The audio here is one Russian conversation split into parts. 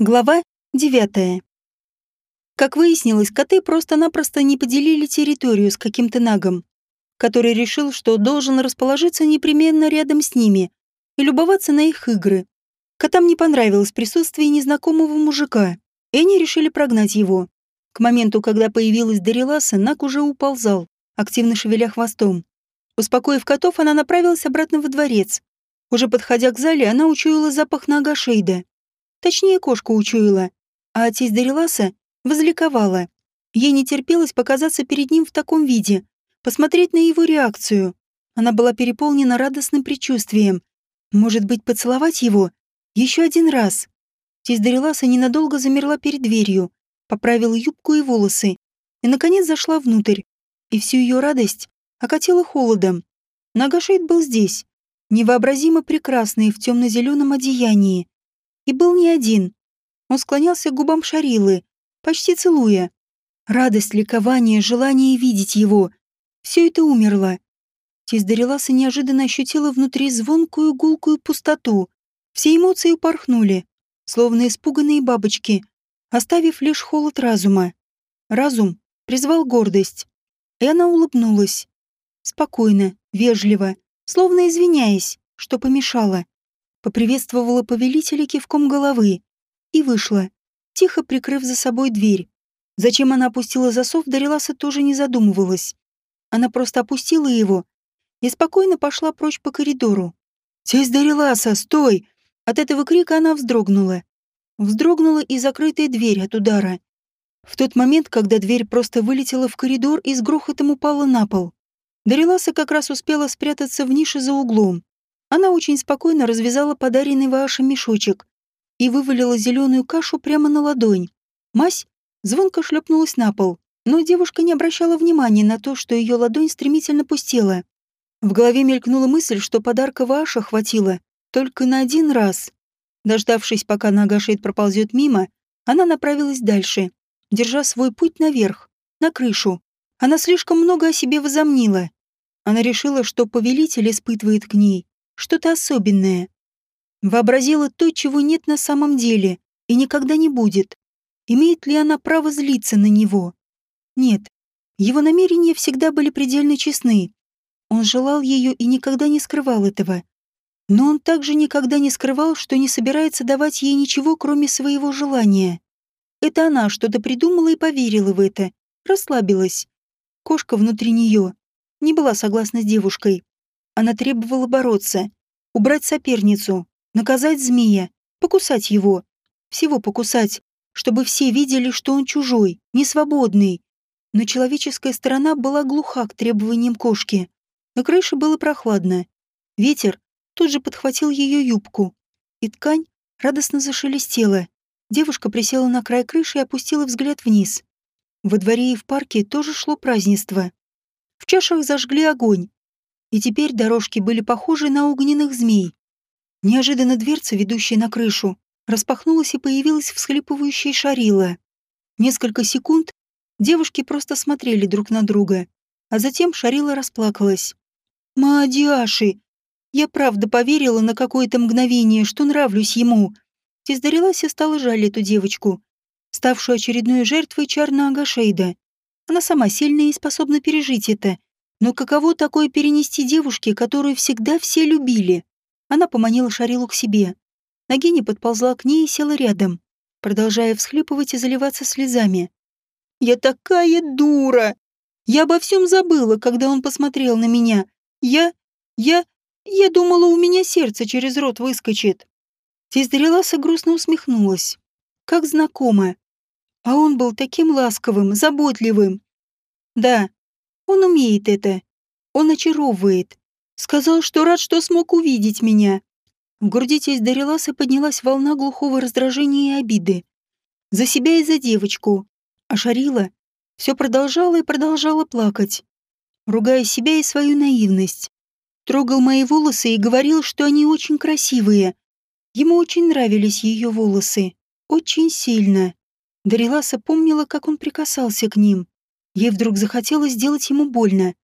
Глава 9. Как выяснилось, коты просто-напросто не поделили территорию с каким-то нагом, который решил, что должен расположиться непременно рядом с ними и любоваться на их игры. Котам не понравилось присутствие незнакомого мужика, и они решили прогнать его. К моменту, когда появилась Дариласа, Наг уже уползал, активно шевеля хвостом. Успокоив котов, она направилась обратно во дворец. Уже подходя к зале, она учуяла запах Нага Шейда. Точнее, кошка учуяла. А отец Дариласа возликовала. Ей не терпелось показаться перед ним в таком виде, посмотреть на его реакцию. Она была переполнена радостным предчувствием. Может быть, поцеловать его? Еще один раз. Тесть ненадолго замерла перед дверью, поправила юбку и волосы, и, наконец, зашла внутрь. И всю ее радость окатила холодом. Нагашейд был здесь, невообразимо прекрасный в темно-зеленом одеянии, и был не один. Он склонялся к губам Шарилы, почти целуя. Радость, ликование, желание видеть его — все это умерло. Тесть неожиданно ощутила внутри звонкую гулкую пустоту. Все эмоции упорхнули, словно испуганные бабочки, оставив лишь холод разума. Разум призвал гордость, и она улыбнулась. Спокойно, вежливо, словно извиняясь, что помешала поприветствовала повелителя кивком головы и вышла, тихо прикрыв за собой дверь. Зачем она опустила засов, Дариласа тоже не задумывалась. Она просто опустила его и спокойно пошла прочь по коридору. «Тесть Дариласа, стой!» От этого крика она вздрогнула. Вздрогнула и закрытая дверь от удара. В тот момент, когда дверь просто вылетела в коридор и с грохотом упала на пол. Дариласа как раз успела спрятаться в нише за углом. Она очень спокойно развязала подаренный Вааша мешочек и вывалила зеленую кашу прямо на ладонь. Мась звонко шлепнулась на пол, но девушка не обращала внимания на то, что ее ладонь стремительно пустела. В голове мелькнула мысль, что подарка Вааша хватило только на один раз. Дождавшись, пока нога Шейд проползет мимо, она направилась дальше, держа свой путь наверх, на крышу. Она слишком много о себе возомнила. Она решила, что повелитель испытывает к ней что-то особенное. Вообразила то, чего нет на самом деле и никогда не будет. Имеет ли она право злиться на него? Нет. Его намерения всегда были предельно честны. Он желал ее и никогда не скрывал этого. Но он также никогда не скрывал, что не собирается давать ей ничего, кроме своего желания. Это она что-то придумала и поверила в это. Расслабилась. Кошка внутри нее не была согласна с девушкой. Она требовала бороться, убрать соперницу, наказать змея, покусать его. Всего покусать, чтобы все видели, что он чужой, несвободный. Но человеческая сторона была глуха к требованиям кошки. На крыше было прохладно. Ветер тут же подхватил ее юбку, и ткань радостно зашелестела. Девушка присела на край крыши и опустила взгляд вниз. Во дворе и в парке тоже шло празднество. В чашах зажгли огонь, и теперь дорожки были похожи на огненных змей. Неожиданно дверца, ведущая на крышу, распахнулась и появилась всхлипывающая Шарила. Несколько секунд девушки просто смотрели друг на друга, а затем Шарила расплакалась. «Маадиаши! Я правда поверила на какое-то мгновение, что нравлюсь ему!» Тиздарилась и стала жаль эту девочку, ставшую очередной жертвой Чарна Агашейда. Она сама сильная и способна пережить это, но каково такое перенести девушке, которую всегда все любили? Она поманила Шарилу к себе. Нагиня подползла к ней и села рядом, продолжая всхлипывать и заливаться слезами. «Я такая дура! Я обо всем забыла, когда он посмотрел на меня. Я... я... я думала, у меня сердце через рот выскочит». Тездреласа грустно усмехнулась. Как знакомо. А он был таким ласковым, заботливым. Да, он умеет это. Он очаровывает. Сказал, что рад, что смог увидеть меня. В груди тесть Дариласа поднялась волна глухого раздражения и обиды. За себя и за девочку. А Шарила все продолжала и продолжала плакать, ругая себя и свою наивность. Трогал мои волосы и говорил, что они очень красивые. Ему очень нравились ее волосы. Очень сильно. Дариласа помнила, как он прикасался к ним. Ей вдруг захотелось сделать ему больно.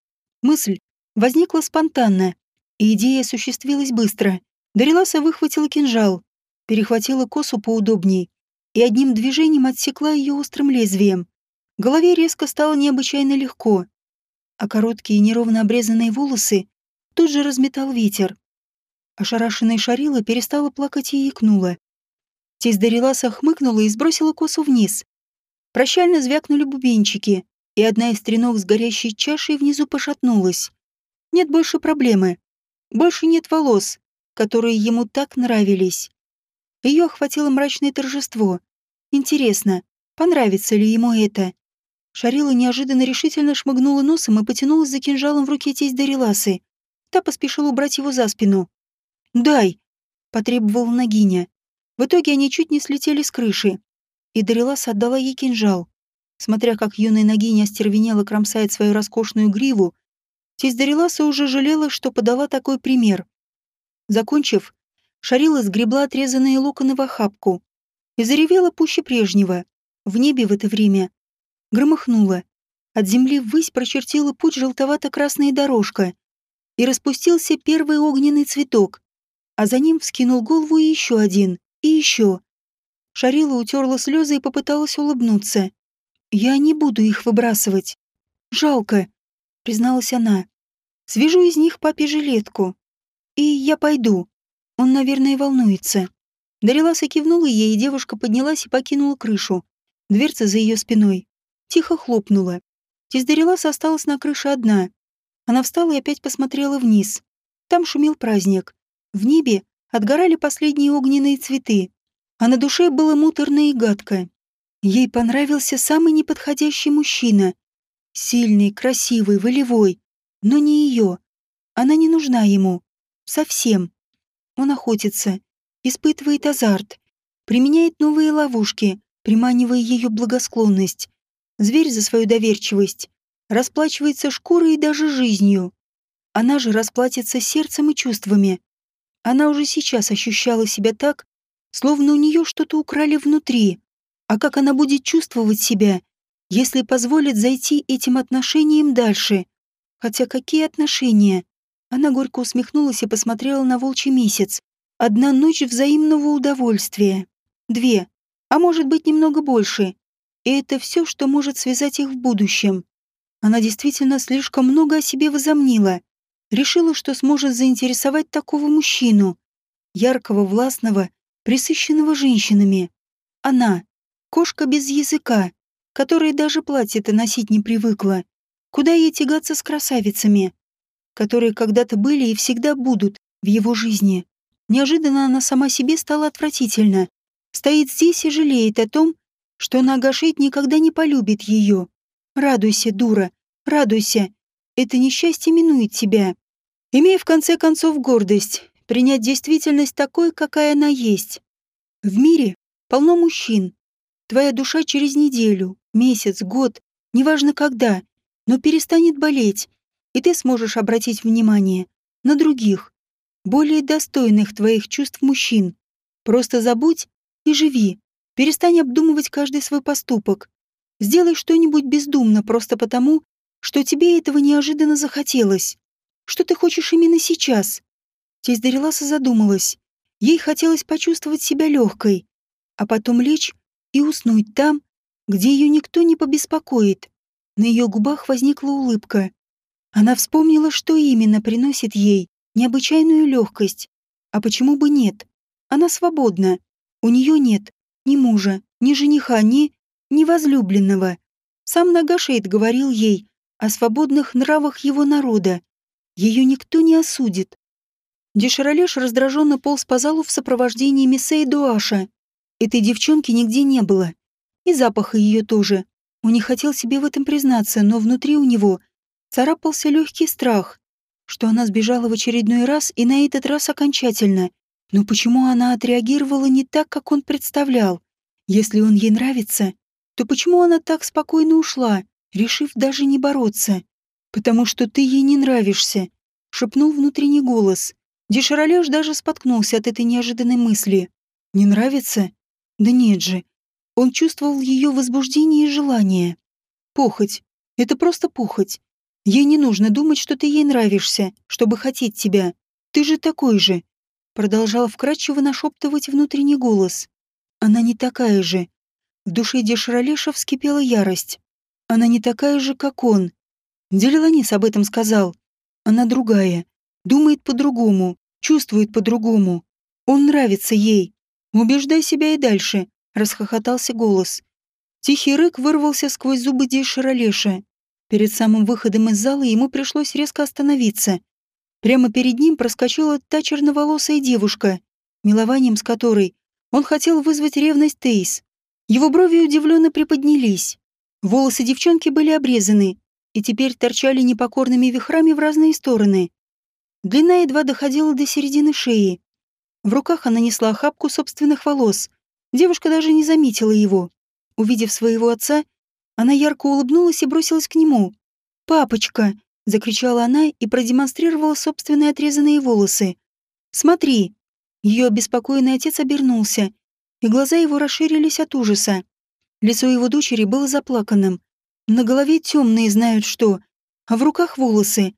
Мысль возникла спонтанно, и идея осуществилась быстро. Дариласа выхватила кинжал, перехватила косу поудобней и одним движением отсекла ее острым лезвием. Голове резко стало необычайно легко, а короткие неровно обрезанные волосы тут же разметал ветер. Ошарашенная Шарила перестала плакать и икнула. Тесть Дариласа хмыкнула и сбросила косу вниз. Прощально звякнули бубенчики, и одна из треног с горящей чашей внизу пошатнулась. Нет больше проблемы. Больше нет волос, которые ему так нравились. Ее охватило мрачное торжество. Интересно, понравится ли ему это? Шарила неожиданно решительно шмыгнула носом и потянулась за кинжалом в руке тесть Дариласы. Та поспешила убрать его за спину. «Дай!» — потребовала Нагиня. В итоге они чуть не слетели с крыши. И Дариласа отдала ей кинжал. Смотря как юная Нагиня остервенела кромсает свою роскошную гриву, тесть уже жалела, что подала такой пример. Закончив, Шарила сгребла отрезанные локоны в охапку и заревела пуще прежнего. В небе в это время громыхнуло. От земли ввысь прочертила путь желтовато-красная дорожка, и распустился первый огненный цветок, а за ним вскинул голову еще один, и еще. Шарила утерла слезы и попыталась улыбнуться. «Я не буду их выбрасывать. Жалко», — призналась она. «Свяжу из них папе жилетку. И я пойду. Он, наверное, волнуется». Дариласа кивнула ей, и девушка поднялась и покинула крышу. Дверца за ее спиной тихо хлопнула. Тиздариласа осталась на крыше одна. Она встала и опять посмотрела вниз. Там шумел праздник. В небе отгорали последние огненные цветы, а на душе было муторно и гадко. Ей понравился самый неподходящий мужчина. Сильный, красивый, волевой. Но не ее. Она не нужна ему. Совсем. Он охотится, испытывает азарт, применяет новые ловушки, приманивая ее благосклонность. Зверь за свою доверчивость расплачивается шкурой и даже жизнью. Она же расплатится сердцем и чувствами. Она уже сейчас ощущала себя так, словно у нее что-то украли внутри. А как она будет чувствовать себя, если позволит зайти этим отношениям дальше? Хотя какие отношения? Она горько усмехнулась и посмотрела на волчий месяц. Одна ночь взаимного удовольствия. Две. А может быть, немного больше. И это все, что может связать их в будущем. Она действительно слишком много о себе возомнила. Решила, что сможет заинтересовать такого мужчину. Яркого, властного, присыщенного женщинами. Она — кошка без языка, которая даже платье-то носить не привыкла. Куда ей тягаться с красавицами, которые когда-то были и всегда будут в его жизни. Неожиданно она сама себе стала отвратительна. Стоит здесь и жалеет о том, что Нагашит никогда не полюбит ее. Радуйся, дура, радуйся. Это несчастье минует тебя. Имея в конце концов гордость, принять действительность такой, какая она есть. В мире полно мужчин. Твоя душа через неделю, месяц, год, неважно когда, но перестанет болеть, и ты сможешь обратить внимание на других, более достойных твоих чувств мужчин. Просто забудь и живи. Перестань обдумывать каждый свой поступок. Сделай что-нибудь бездумно просто потому, что тебе этого неожиданно захотелось. Что ты хочешь именно сейчас? Тесть Дариласа задумалась. Ей хотелось почувствовать себя легкой, а потом лечь и уснуть там, где ее никто не побеспокоит. На ее губах возникла улыбка. Она вспомнила, что именно приносит ей необычайную легкость. А почему бы нет? Она свободна. У нее нет ни мужа, ни жениха, ни... ни возлюбленного. Сам Нагашейд говорил ей о свободных нравах его народа. Ее никто не осудит. Деширалеш раздраженно полз по залу в сопровождении Миссе и. Этой девчонки нигде не было. И запаха ее тоже. Он не хотел себе в этом признаться, но внутри у него царапался легкий страх, что она сбежала в очередной раз и на этот раз окончательно. Но почему она отреагировала не так, как он представлял? Если он ей нравится, то почему она так спокойно ушла, решив даже не бороться? «Потому что ты ей не нравишься», — шепнул внутренний голос. Деширалеш даже споткнулся от этой неожиданной мысли. «Не нравится? Да нет же». Он чувствовал ее возбуждение и желание. «Похоть. Это просто похоть. Ей не нужно думать, что ты ей нравишься, чтобы хотеть тебя. Ты же такой же. Продолжал вкрадчиво нашептывать внутренний голос. Она не такая же. В душе Деширалеша вскипела ярость. Она не такая же, как он. Делиланис об этом сказал. Она другая. Думает по-другому. Чувствует по-другому. Он нравится ей. Убеждай себя и дальше, расхохотался голос. Тихий рык вырвался сквозь зубы Деширалеша. Перед самым выходом из зала ему пришлось резко остановиться. Прямо перед ним проскочила та черноволосая девушка, милованием с которой он хотел вызвать ревность Тейс. Его брови удивленно приподнялись. Волосы девчонки были обрезаны и теперь торчали непокорными вихрами в разные стороны. Длина едва доходила до середины шеи. В руках она несла охапку собственных волос. Девушка даже не заметила его. Увидев своего отца, она ярко улыбнулась и бросилась к нему. «Папочка!» — закричала она и продемонстрировала собственные отрезанные волосы. «Смотри!» Ее обеспокоенный отец обернулся, и глаза его расширились от ужаса. Лицо его дочери было заплаканным. На голове темные знают что, а в руках волосы.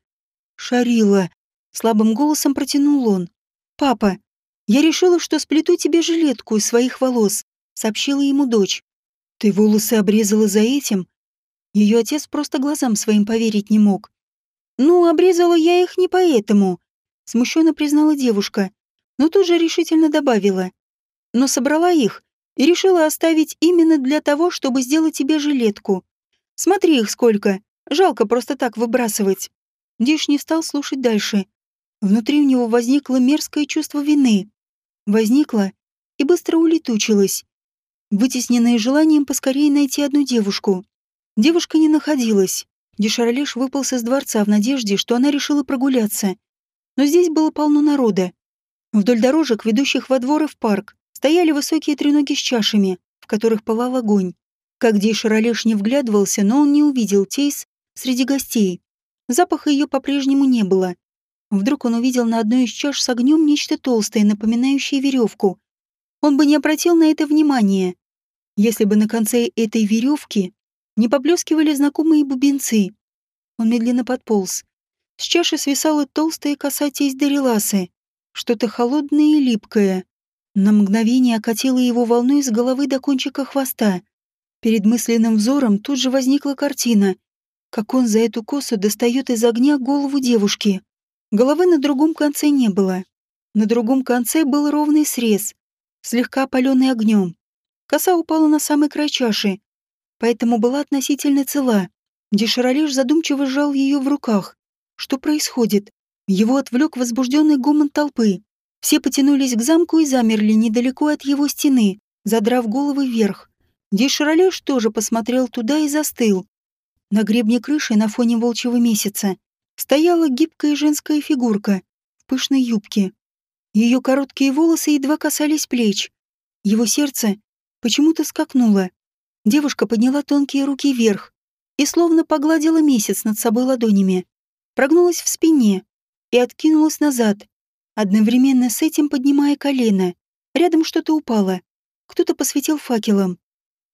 «Шарила!» — слабым голосом протянул он. «Папа, я решила, что сплету тебе жилетку из своих волос», — сообщила ему дочь. «Ты волосы обрезала за этим?» Ее отец просто глазам своим поверить не мог. «Ну, обрезала я их не поэтому», — смущенно признала девушка, но тут же решительно добавила. «Но собрала их и решила оставить именно для того, чтобы сделать тебе жилетку. Смотри их сколько, жалко просто так выбрасывать». Диш не стал слушать дальше. Внутри у него возникло мерзкое чувство вины. Возникло и быстро улетучилось вытесненные желанием поскорее найти одну девушку. Девушка не находилась. Дешарлеш выпался из дворца в надежде, что она решила прогуляться. Но здесь было полно народа. Вдоль дорожек, ведущих во двор и в парк, стояли высокие треноги с чашами, в которых пылал огонь. Как Дейшаролеш не вглядывался, но он не увидел Тейс среди гостей. Запаха ее по-прежнему не было. Вдруг он увидел на одной из чаш с огнем нечто толстое, напоминающее веревку. Он бы не обратил на это внимания, если бы на конце этой веревки не поблескивали знакомые бубенцы. Он медленно подполз. С чаши свисала толстая коса тесть Дариласы, что-то холодное и липкое. На мгновение окатило его волной с головы до кончика хвоста. Перед мысленным взором тут же возникла картина, как он за эту косу достает из огня голову девушки. Головы на другом конце не было. На другом конце был ровный срез, слегка опаленный огнем. Коса упала на самый край чаши, поэтому была относительно цела. Деширалеш задумчиво сжал ее в руках. Что происходит? Его отвлек возбужденный гомон толпы. Все потянулись к замку и замерли недалеко от его стены, задрав головы вверх. Деширалеш тоже посмотрел туда и застыл. На гребне крыши на фоне волчьего месяца стояла гибкая женская фигурка в пышной юбке. Ее короткие волосы едва касались плеч. Его сердце почему-то скакнула. Девушка подняла тонкие руки вверх и словно погладила месяц над собой ладонями. Прогнулась в спине и откинулась назад, одновременно с этим поднимая колено. Рядом что-то упало. Кто-то посветил факелом.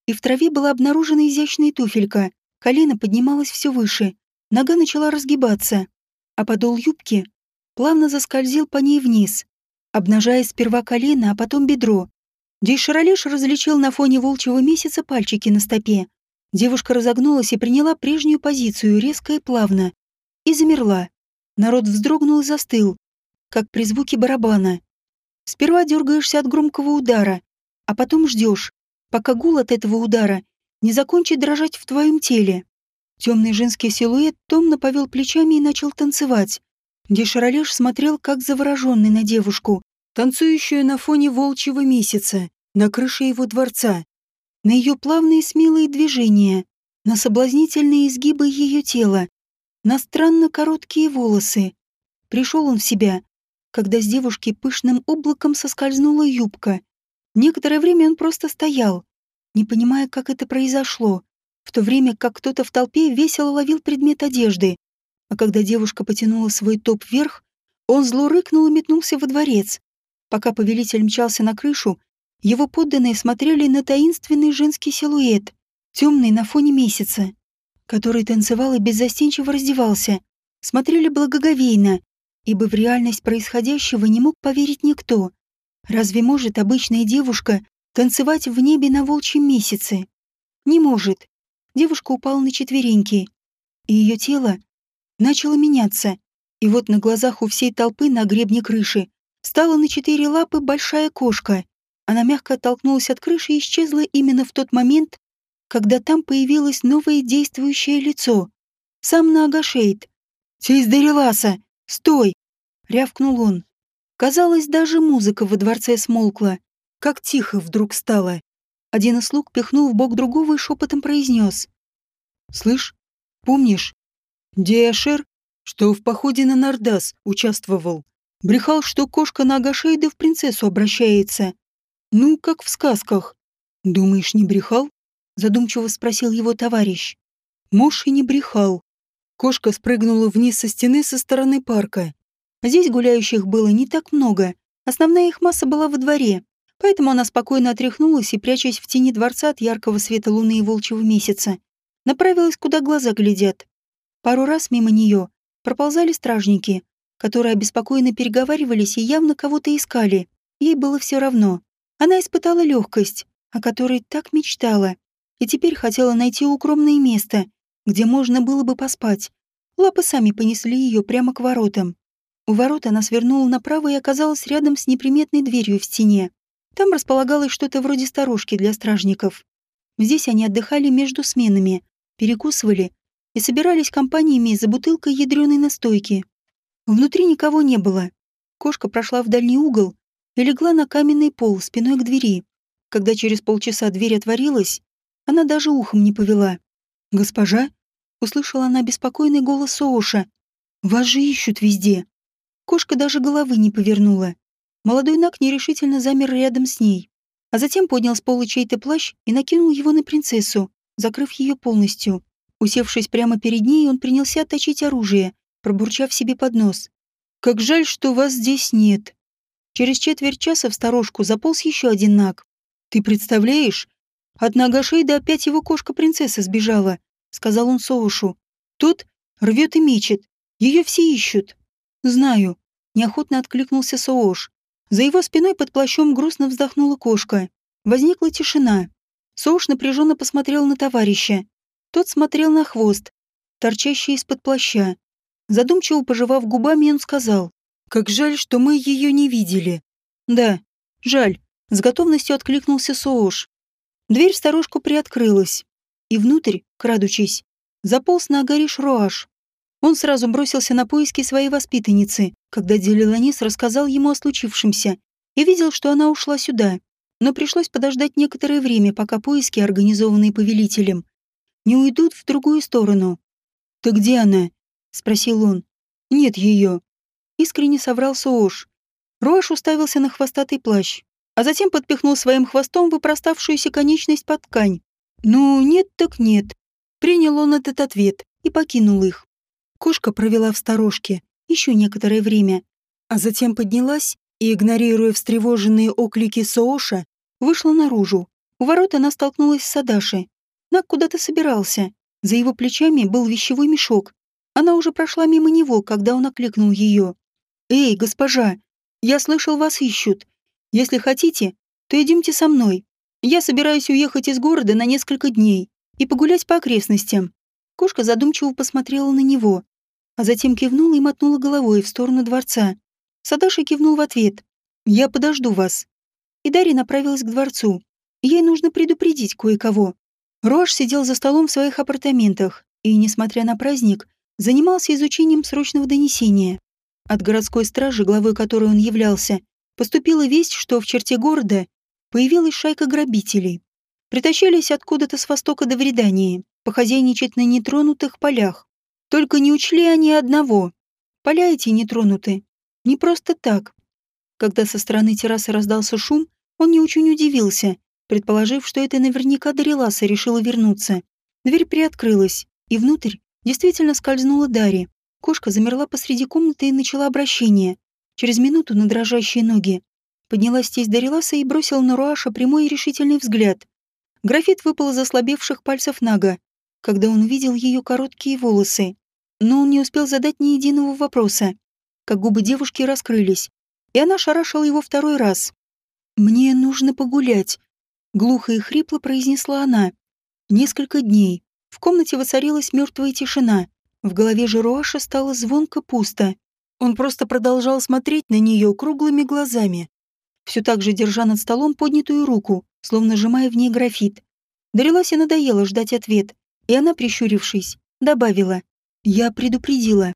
И в траве была обнаружена изящная туфелька. Колено поднималось все выше. Нога начала разгибаться. А подол юбки плавно заскользил по ней вниз, обнажая сперва колено, а потом бедро. Дейшаролеш различил на фоне волчьего месяца пальчики на стопе. Девушка разогнулась и приняла прежнюю позицию, резко и плавно. И замерла. Народ вздрогнул и застыл, как при звуке барабана. Сперва дергаешься от громкого удара, а потом ждешь, пока гул от этого удара не закончит дрожать в твоем теле. Темный женский силуэт томно повел плечами и начал танцевать. Дешаролеш смотрел, как завороженный на девушку, танцующую на фоне волчьего месяца, на крыше его дворца, на ее плавные смелые движения, на соблазнительные изгибы ее тела, на странно короткие волосы. Пришел он в себя, когда с девушки пышным облаком соскользнула юбка. Некоторое время он просто стоял, не понимая, как это произошло, в то время как кто-то в толпе весело ловил предмет одежды, а когда девушка потянула свой топ вверх, он зло рыкнул и метнулся во дворец. Пока повелитель мчался на крышу, его подданные смотрели на таинственный женский силуэт, темный на фоне месяца, который танцевал и беззастенчиво раздевался. Смотрели благоговейно, ибо в реальность происходящего не мог поверить никто. Разве может обычная девушка Танцевать в небе на волчьем месяце. Не может. Девушка упала на четвереньки, и ее тело начало меняться. И вот на глазах у всей толпы на гребне крыши стала на четыре лапы большая кошка. Она мягко оттолкнулась от крыши и исчезла именно в тот момент, когда там появилось новое действующее лицо. Сам Нагашейд. «Тейс Дариласа! Стой!» — рявкнул он. Казалось, даже музыка во дворце смолкла. Как тихо вдруг стало. Один из слуг пихнул в бок другого и шепотом произнес. «Слышь, помнишь, Диашер, что в походе на Нардас участвовал, брехал, что кошка на Агашейда в принцессу обращается. Ну, как в сказках. Думаешь, не брехал?» Задумчиво спросил его товарищ. Муж и не брехал. Кошка спрыгнула вниз со стены со стороны парка. Здесь гуляющих было не так много. Основная их масса была во дворе. Поэтому она спокойно отряхнулась и, прячась в тени дворца от яркого света луны и волчьего месяца, направилась, куда глаза глядят. Пару раз мимо нее проползали стражники, которые обеспокоенно переговаривались и явно кого-то искали. Ей было все равно. Она испытала легкость, о которой так мечтала, и теперь хотела найти укромное место, где можно было бы поспать. Лапы сами понесли ее прямо к воротам. У ворот она свернула направо и оказалась рядом с неприметной дверью в стене. Там располагалось что-то вроде сторожки для стражников. Здесь они отдыхали между сменами, перекусывали и собирались компаниями за бутылкой ядреной настойки. Внутри никого не было. Кошка прошла в дальний угол и легла на каменный пол спиной к двери. Когда через полчаса дверь отворилась, она даже ухом не повела. «Госпожа?» — услышала она беспокойный голос Сооша. «Вас же ищут везде». Кошка даже головы не повернула. Молодой Нак нерешительно замер рядом с ней, а затем поднял с пола чей-то плащ и накинул его на принцессу, закрыв ее полностью. Усевшись прямо перед ней, он принялся точить оружие, пробурчав себе под нос. «Как жаль, что вас здесь нет». Через четверть часа в сторожку заполз еще один Нак. «Ты представляешь, от Нагашейда опять его кошка-принцесса сбежала», — сказал он Соушу. «Тот рвет и мечет. Ее все ищут». «Знаю», — неохотно откликнулся Соош. За его спиной под плащом грустно вздохнула кошка. Возникла тишина. Соуш напряженно посмотрел на товарища. Тот смотрел на хвост, торчащий из-под плаща. Задумчиво пожевав губами, он сказал. «Как жаль, что мы ее не видели». «Да, жаль», — с готовностью откликнулся Соош. Дверь в сторожку приоткрылась, и внутрь, крадучись, заполз на Агариш Руаш. Он сразу бросился на поиски своей воспитанницы, когда Делиланис рассказал ему о случившемся, и видел, что она ушла сюда. Но пришлось подождать некоторое время, пока поиски, организованные повелителем, не уйдут в другую сторону. «Ты где она?» — спросил он. «Нет ее». Искренне соврал Соош. Руаш уставился на хвостатый плащ а затем подпихнул своим хвостом выпроставшуюся конечность под ткань. «Ну, нет так нет». Принял он этот ответ и покинул их. Кошка провела в сторожке еще некоторое время, а затем поднялась и, игнорируя встревоженные оклики Сооша, вышла наружу. У ворот она столкнулась с Садаши. Нак куда-то собирался. За его плечами был вещевой мешок. Она уже прошла мимо него, когда он окликнул ее. «Эй, госпожа, я слышал, вас ищут. Если хотите, то идемте со мной. Я собираюсь уехать из города на несколько дней и погулять по окрестностям». Кошка задумчиво посмотрела на него, а затем кивнула и мотнула головой в сторону дворца. Садаши кивнул в ответ. «Я подожду вас». И Дарья направилась к дворцу. Ей нужно предупредить кое-кого. Рош сидел за столом в своих апартаментах и, несмотря на праздник, занимался изучением срочного донесения. От городской стражи, главой которой он являлся, Поступила весть, что в черте города появилась шайка грабителей. Притащились откуда-то с востока до Вредании, похозяйничать на нетронутых полях. Только не учли они одного. Поля эти нетронуты. Не просто так. Когда со стороны террасы раздался шум, он не очень удивился, предположив, что это наверняка Дариласа решила вернуться. Дверь приоткрылась, и внутрь действительно скользнула Дарья. Кошка замерла посреди комнаты и начала обращение. Через минуту на дрожащие ноги поднялась тесть Дариласа и бросила на Руаша прямой и решительный взгляд. Графит выпал из ослабевших пальцев Нага, когда он увидел ее короткие волосы. Но он не успел задать ни единого вопроса, как губы девушки раскрылись, и она шарашила его второй раз. «Мне нужно погулять», Глухо и хрипло произнесла она. Несколько дней. В комнате воцарилась мертвая тишина. В голове же Руаша стало звонко пусто. Он просто продолжал смотреть на нее круглыми глазами, все так же держа над столом поднятую руку, словно сжимая в ней графит. Дариласе надоело ждать ответ, и она, прищурившись, добавила. «Я предупредила».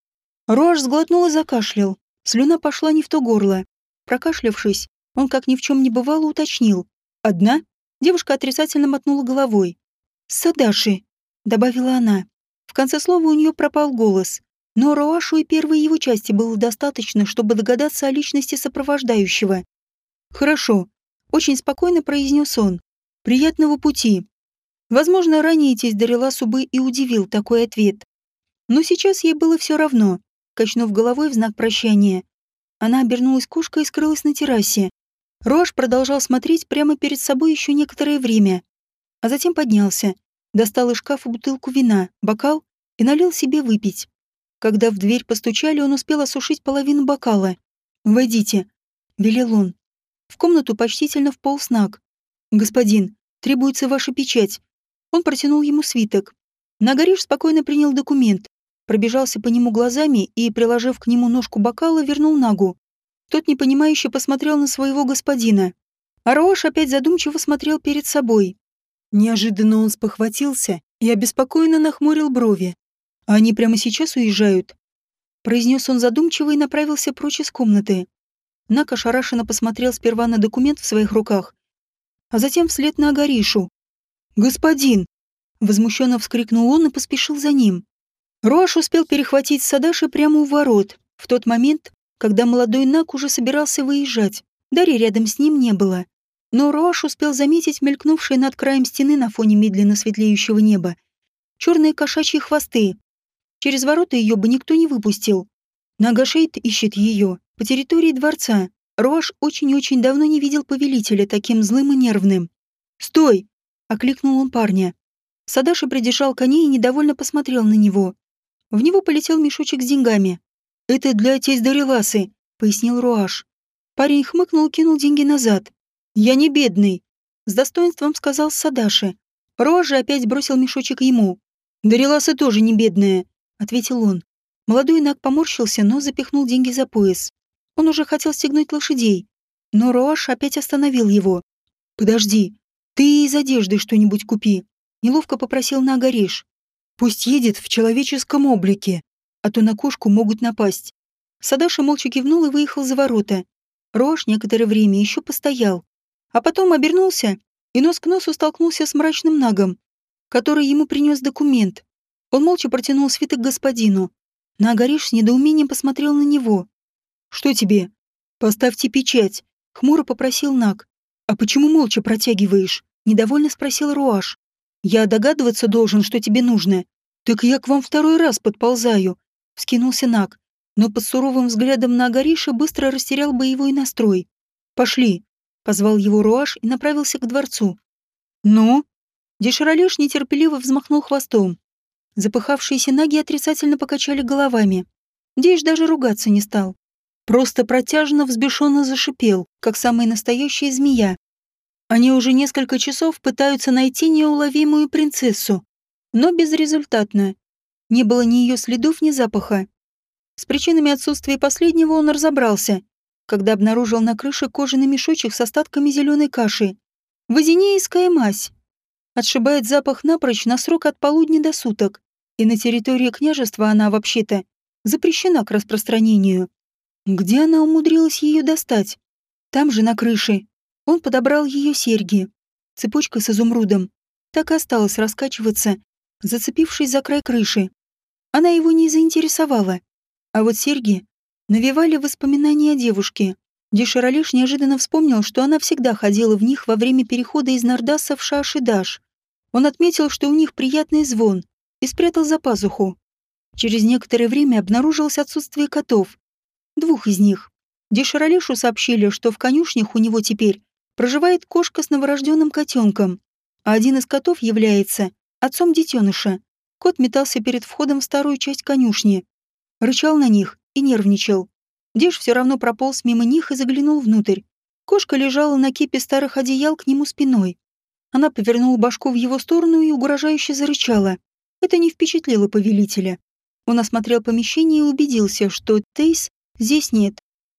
Руаш сглотнул и закашлял. Слюна пошла не в то горло. Прокашлявшись, он, как ни в чем не бывало, уточнил. «Одна?» Девушка отрицательно мотнула головой. «Садаши», — добавила она. В конце слова у нее пропал голос, но Руашу и первой его части было достаточно, чтобы догадаться о личности сопровождающего. «Хорошо», — очень спокойно произнес он. «Приятного пути». Возможно, ранее тесть дарила субы и удивил такой ответ. Но сейчас ей было все равно. Качнув головой в знак прощания, она обернулась кошкой и скрылась на террасе. Рош продолжал смотреть прямо перед собой еще некоторое время, а затем поднялся, достал из шкафа бутылку вина, бокал и налил себе выпить. Когда в дверь постучали, он успел осушить половину бокала. «Войдите», — велел он. В комнату почтительно вполз Наг. «Господин, требуется ваша печать». Он протянул ему свиток. Нагариш спокойно принял документ, пробежался по нему глазами и, приложив к нему ножку бокала, вернул Нагу. Тот непонимающе посмотрел на своего господина. А Рош опять задумчиво смотрел перед собой. Неожиданно он спохватился и обеспокоенно нахмурил брови. «А они прямо сейчас уезжают?» Произнес он задумчиво и направился прочь из комнаты. Нак ошарашенно посмотрел сперва на документ в своих руках, а затем вслед на Агаришу. «Господин!» Возмущенно вскрикнул он и поспешил за ним. Роаш успел перехватить Садаши прямо у ворот, в тот момент, когда молодой Нак уже собирался выезжать. Дарьи рядом с ним не было. Но Роаш успел заметить мелькнувшие над краем стены на фоне медленно светлеющего неба черные кошачьи хвосты. Через ворота ее бы никто не выпустил. Нагашейт ищет ее по территории дворца. Роаш очень-очень давно не видел повелителя таким злым и нервным. «Стой!» — окликнул он парня. Садаши придержал коней и недовольно посмотрел на него. В него полетел мешочек с деньгами. «Это для отец Дариласы», — пояснил Руаш. Парень хмыкнул и кинул деньги назад. «Я не бедный», — с достоинством сказал Садаши. Руаш же опять бросил мешочек ему. «Дариласа тоже не бедная», — ответил он. Молодой Наг поморщился, но запихнул деньги за пояс. Он уже хотел стегнуть лошадей, но Руаш опять остановил его. «Подожди, ты из одежды что-нибудь купи», — неловко попросил Нагариш. Пусть едет в человеческом облике, а то на кошку могут напасть. Садаша молча кивнул и выехал за ворота. Рош некоторое время еще постоял, а потом обернулся и нос к носу столкнулся с мрачным нагом, который ему принес документ. Он молча протянул свиток господину. Нагариш с недоумением посмотрел на него. «Что тебе?» «Поставьте печать», — хмуро попросил Наг. «А почему молча протягиваешь?» — недовольно спросил Руаш. «Я догадываться должен, что тебе нужно. Так я к вам второй раз подползаю», — вскинулся Наг. Но под суровым взглядом на Агариша быстро растерял боевой настрой. «Пошли», — позвал его Руаш и направился к дворцу. «Ну?» Деширалеш нетерпеливо взмахнул хвостом. Запыхавшиеся наги отрицательно покачали головами. Дейш даже ругаться не стал. Просто протяжно взбешенно зашипел, как самая настоящая змея, они уже несколько часов пытаются найти неуловимую принцессу, но безрезультатно. Не было ни ее следов, ни запаха. С причинами отсутствия последнего он разобрался, когда обнаружил на крыше кожаный мешочек с остатками зеленой каши. Водянеевская мазь. Отшибает запах напрочь на срок от полудня до суток, и на территории княжества она, вообще-то, запрещена к распространению. Где она умудрилась ее достать? Там же, на крыше, он подобрал ее серьги. Цепочка с изумрудом так и осталась раскачиваться, зацепившись за край крыши. Она его не заинтересовала. А вот серьги навевали воспоминания о девушке. Деширалеш неожиданно вспомнил, что она всегда ходила в них во время перехода из Нардаса в Шашидаш. Он отметил, что у них приятный звон, и спрятал за пазуху. Через некоторое время обнаружилось отсутствие котов. Двух из них. Деширалешу сообщили, что в конюшнях у него теперь проживает кошка с новорожденным котенком, а один из котов является отцом детеныша. Кот метался перед входом в старую часть конюшни, рычал на них и нервничал. Деж все равно прополз мимо них и заглянул внутрь. Кошка лежала на кипе старых одеял к нему спиной. Она повернула башку в его сторону и угрожающе зарычала. Это не впечатлило повелителя. Он осмотрел помещение и убедился, что Тейс здесь нет.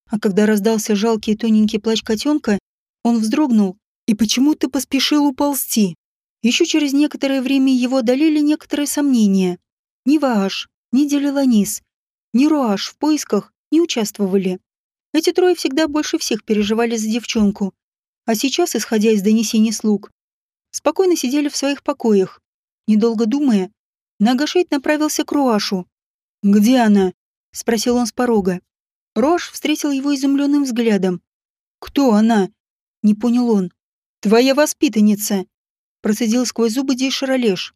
А когда раздался жалкий тоненький плач котенка, он вздрогнул и почему-то поспешил уползти. Еще через некоторое время его одолели некоторые сомнения. Ни Вааш, ни Делиланис, ни Руаш в поисках не участвовали. Эти трое всегда больше всех переживали за девчонку. А сейчас, исходя из донесений слуг, спокойно сидели в своих покоях. Недолго думая, Нагашейт направился к Руашу. «Где она?» — спросил он с порога. Руаш встретил его изумленным взглядом. «Кто она?» — не понял он. «Твоя воспитанница!» — процедил сквозь зубы Дейшаролеш.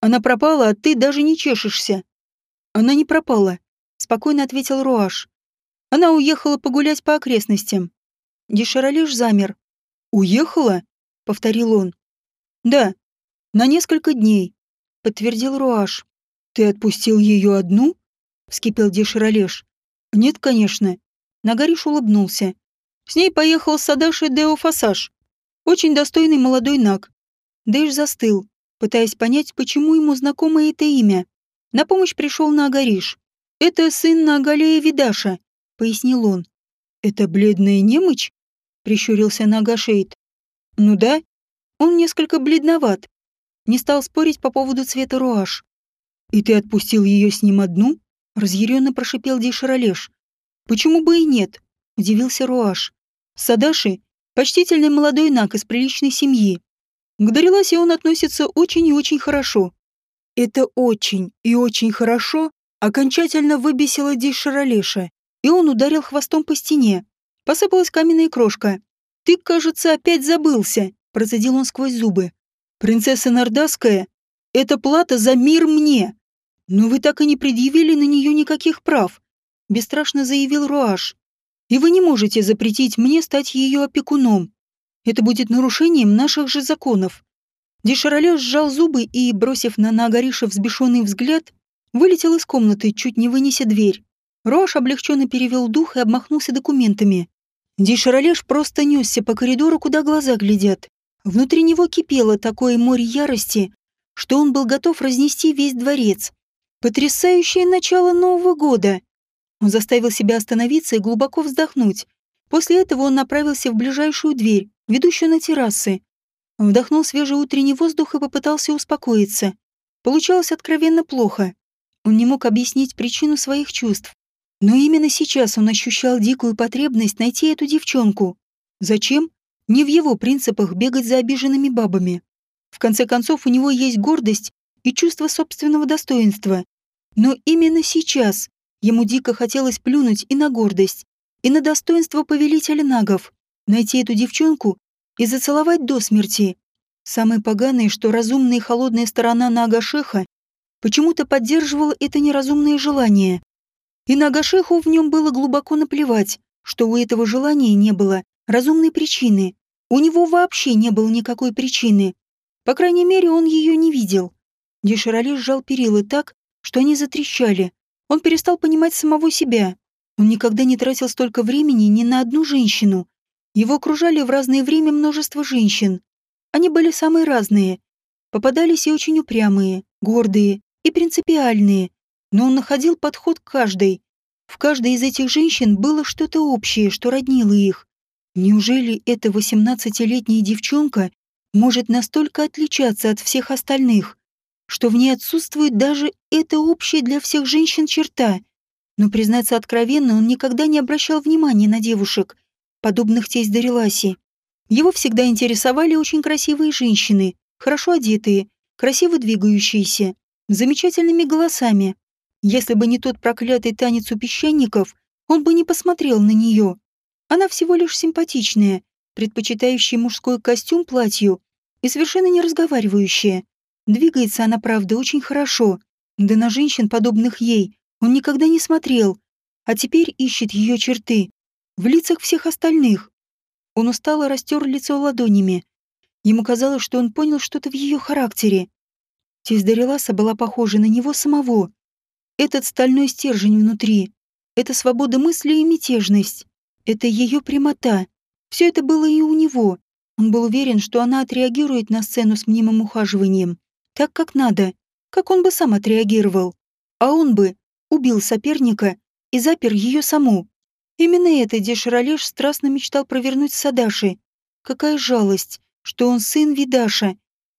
«Она пропала, а ты даже не чешешься». «Она не пропала», — спокойно ответил Руаш. «Она уехала погулять по окрестностям». Дейшаролеш замер. «Уехала?» — повторил он. «Да, на несколько дней», — подтвердил Руаш. «Ты отпустил ее одну?» — вскипел Деширалеш. «Нет, конечно». Нагариш улыбнулся. С ней поехал Садаши Део Фасаж. Очень достойный молодой наг. Дэш застыл, пытаясь понять, почему ему знакомо это имя. На помощь пришел Нагариш. «Это сын Нагалея Видаша», — пояснил он. «Это бледная немочь?» — прищурился Нагашейд. «Ну да, он несколько бледноват. Не стал спорить по поводу цвета руаш. «И ты отпустил ее с ним одну?» — разъяренно прошипел Дейшаролеш. «Почему бы и нет?» — удивился Руаш. «Садаши — почтительный молодой наг из приличной семьи. К Дариласе он относится очень и очень хорошо. Это очень и очень хорошо окончательно выбесило Дейшаролеша, и он ударил хвостом по стене. Посыпалась каменная крошка. «Ты, кажется, опять забылся», Процедил он сквозь зубы. «Принцесса Нордасская — это плата за мир мне. Но вы так и не предъявили на нее никаких прав», — бесстрашно заявил Руаш. «И вы не можете запретить мне стать ее опекуном. Это будет нарушением наших же законов». Дешароле сжал зубы и, бросив на Нагариша взбешенный взгляд, вылетел из комнаты, чуть не вынеся дверь. Рош облегченно перевел дух и обмахнулся документами. Дишаролеш просто несся по коридору, куда глаза глядят. Внутри него кипело такое море ярости, что он был готов разнести весь дворец. Потрясающее начало Нового года! Он заставил себя остановиться и глубоко вздохнуть. После этого он направился в ближайшую дверь, ведущую на террасы. Вдохнул свежий утренний воздух и попытался успокоиться. Получалось откровенно плохо. Он не мог объяснить причину своих чувств. Но именно сейчас он ощущал дикую потребность найти эту девчонку. Зачем? Не в его принципах бегать за обиженными бабами. В конце концов, у него есть гордость и чувство собственного достоинства. Но именно сейчас ему дико хотелось плюнуть и на гордость, и на достоинство повелителя нагов, найти эту девчонку и зацеловать до смерти. Самое поганое, что разумная и холодная сторона Нага-шеха почему-то поддерживала это неразумное желание. И Нагашеху в нем было глубоко наплевать, что у этого желания не было разумной причины. У него вообще не было никакой причины. По крайней мере, он ее не видел. Деширали сжал перила так, что они затрещали. Он перестал понимать самого себя. Он никогда не тратил столько времени ни на одну женщину. Его окружали в разное время множество женщин. Они были самые разные. Попадались и очень упрямые, гордые и принципиальные. Но он находил подход к каждой. В каждой из этих женщин было что-то общее, что роднило их. Неужели эта восемнадцатилетняя девчонка может настолько отличаться от всех остальных, что в ней отсутствует даже эта общая для всех женщин черта? Но, признаться откровенно, он никогда не обращал внимания на девушек, подобных тесть Дариласи. Его всегда интересовали очень красивые женщины, хорошо одетые, красиво двигающиеся, с замечательными голосами. Если бы не тот проклятый танец у песчаников, он бы не посмотрел на нее. Она всего лишь симпатичная, предпочитающая мужской костюм платью и совершенно не разговаривающая. Двигается она, правда, очень хорошо. Да на женщин, подобных ей, он никогда не смотрел. А теперь ищет ее черты. В лицах всех остальных. Он устало растер лицо ладонями. Ему казалось, что он понял что-то в ее характере. Тесть Дариласа была похожа на него самого. Этот стальной стержень внутри. Это свобода мысли и мятежность. Это ее прямота. Все это было и у него. Он был уверен, что она отреагирует на сцену с мнимым ухаживанием, так как надо, как он бы сам отреагировал. А он бы убил соперника и запер ее саму. Именно это Деширалеш страстно мечтал провернуть с Садаши. Какая жалость, что он сын Видаша.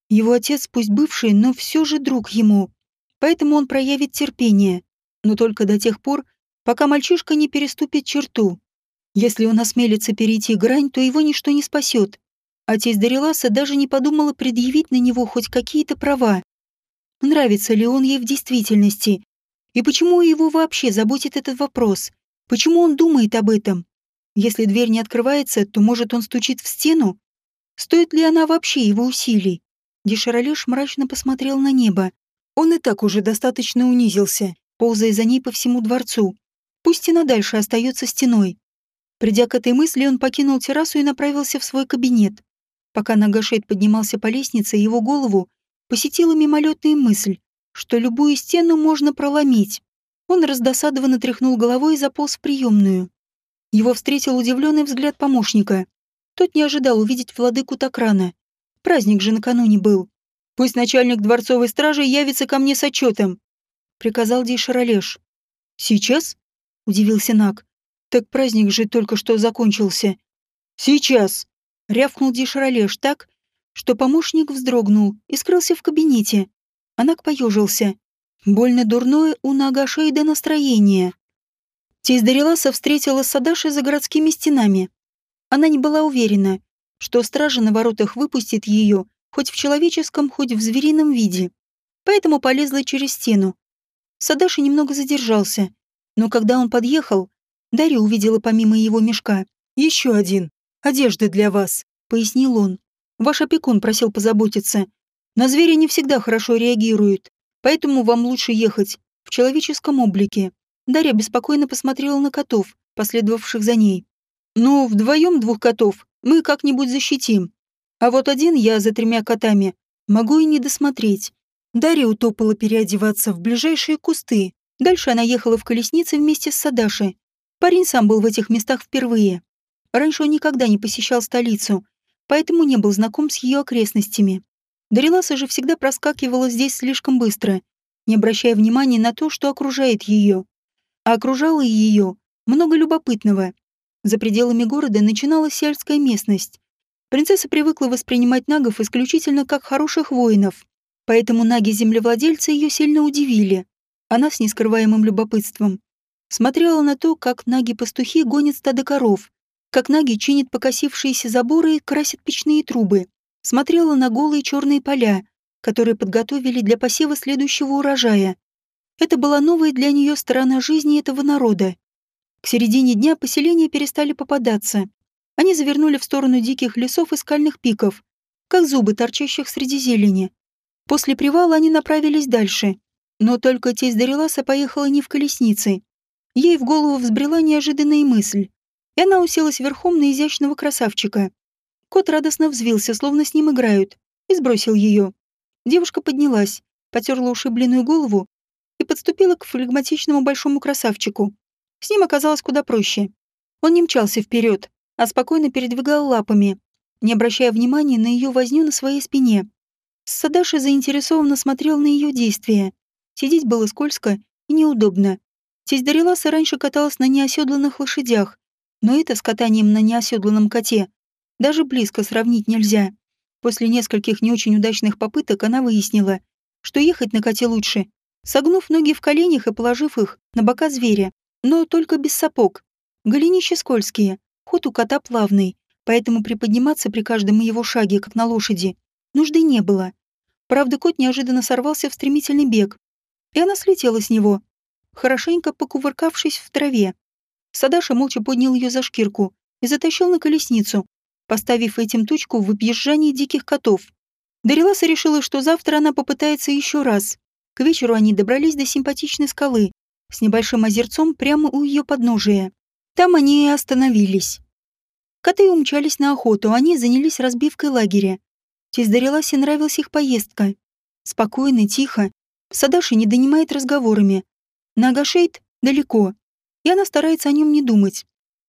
Его отец пусть бывший, но все же друг ему. Поэтому он проявит терпение, но только до тех пор, пока мальчишка не переступит черту. Если он осмелится перейти грань, то его ничто не спасет. Отец Дариласа даже не подумала предъявить на него хоть какие-то права. Нравится ли он ей в действительности? И почему его вообще заботит этот вопрос? Почему он думает об этом? Если дверь не открывается, то, может, он стучит в стену? Стоит ли она вообще его усилий? Деширалеш мрачно посмотрел на небо. Он и так уже достаточно унизился, ползая за ней по всему дворцу. Пусть стена дальше остается стеной. Придя к этой мысли, он покинул террасу и направился в свой кабинет. Пока Нагашейд поднимался по лестнице, его голову посетила мимолетная мысль, что любую стену можно проломить. Он раздосадованно тряхнул головой и заполз в приемную. Его встретил удивленный взгляд помощника. Тот не ожидал увидеть владыку так рано. Праздник же накануне был. «Пусть начальник дворцовой стражи явится ко мне с отчетом», — приказал Дейшаролеш. «Сейчас?» — удивился Наг. «Так праздник же только что закончился». «Сейчас!» — рявкнул Дейшаролеш так, что помощник вздрогнул и скрылся в кабинете. Анак поежился. Больно дурное у Нагашейда настроение. Тесть Дариласа встретила Садаши за городскими стенами. Она не была уверена, что стража на воротах выпустит ее хоть в человеческом, хоть в зверином виде. Поэтому полезла через стену. Садаши немного задержался, но когда он подъехал, Дарья увидела помимо его мешка еще один. «Одежда для вас», — пояснил он. «Ваш опекун просил позаботиться. На зверя не всегда хорошо реагируют, поэтому вам лучше ехать в человеческом облике». Дарья беспокойно посмотрела на котов, последовавших за ней. «Ну, вдвоем двух котов мы как-нибудь защитим. А вот один я за тремя котами могу и не досмотреть». Дарья утопала переодеваться в ближайшие кусты. Дальше она ехала в колеснице вместе с Садашей. Парень сам был в этих местах впервые. Раньше он никогда не посещал столицу, поэтому не был знаком с ее окрестностями. Дариласа же всегда проскакивала здесь слишком быстро, не обращая внимания на то, что окружает ее. А окружало ее много любопытного. За пределами города начиналась сельская местность. Принцесса привыкла воспринимать нагов исключительно как хороших воинов, поэтому наги-землевладельцы ее сильно удивили. Она с нескрываемым любопытством смотрела на то, как наги-пастухи гонят стадо коров, как наги чинят покосившиеся заборы и красят печные трубы смотрела на голые черные поля, которые подготовили для посева следующего урожая. Это была новая для нее сторона жизни этого народа. К середине дня поселения перестали попадаться. Они завернули в сторону диких лесов и скальных пиков, как зубы, торчащих среди зелени. После привала они направились дальше. Но только тесть Дариласа поехала не в колеснице. Ей в голову взбрела неожиданная мысль, и она уселась верхом на изящного красавчика. Кот радостно взвился, словно с ним играют, и сбросил ее. Девушка поднялась, потерла ушибленную голову и подступила к флегматичному большому красавчику. С ним оказалось куда проще. Он не мчался вперед, а спокойно передвигал лапами, не обращая внимания на ее возню на своей спине. Садаши заинтересованно смотрел на ее действия. Сидеть было скользко и неудобно. Тесть Дариласа раньше каталась на неоседланных лошадях, но это с катанием на неоседланном коте даже близко сравнить нельзя. После нескольких не очень удачных попыток она выяснила, что ехать на коте лучше, согнув ноги в коленях и положив их на бока зверя, но только без сапог. Голенища скользкие, ход у кота плавный, поэтому приподниматься при каждом его шаге, как на лошади, нужды не было. Правда, кот неожиданно сорвался в стремительный бег, и она слетела с него, хорошенько покувыркавшись в траве. Садаша молча поднял ее за шкирку и затащил на колесницу, поставив этим точку в объезжании диких котов. Дариласа решила, что завтра она попытается еще раз. К вечеру они добрались до симпатичной скалы с небольшим озерцом прямо у ее подножия. Там они и остановились. Коты умчались на охоту, они занялись разбивкой лагеря. Тесть Дариласе нравилась их поездка. Спокойно, тихо. Садаши не донимает разговорами. Нагашейт далеко, и она старается о нем не думать.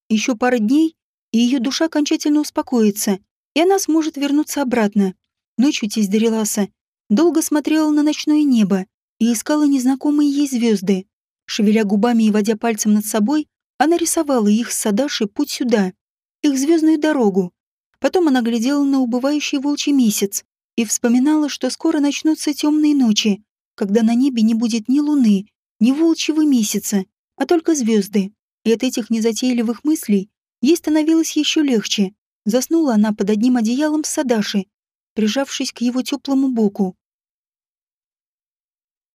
Еще пара дней, и ее душа окончательно успокоится, и она сможет вернуться обратно. Ночью тесть Дариласа долго смотрела на ночное небо и искала незнакомые ей звезды. Шевеля губами и водя пальцем над собой, она рисовала их с Садаши путь сюда, их звездную дорогу. Потом она глядела на убывающий волчий месяц и вспоминала, что скоро начнутся темные ночи, когда на небе не будет ни луны, ни волчьего месяца, а только звезды. И от этих незатейливых мыслей ей становилось еще легче. Заснула она под одним одеялом с Садаши, прижавшись к его теплому боку.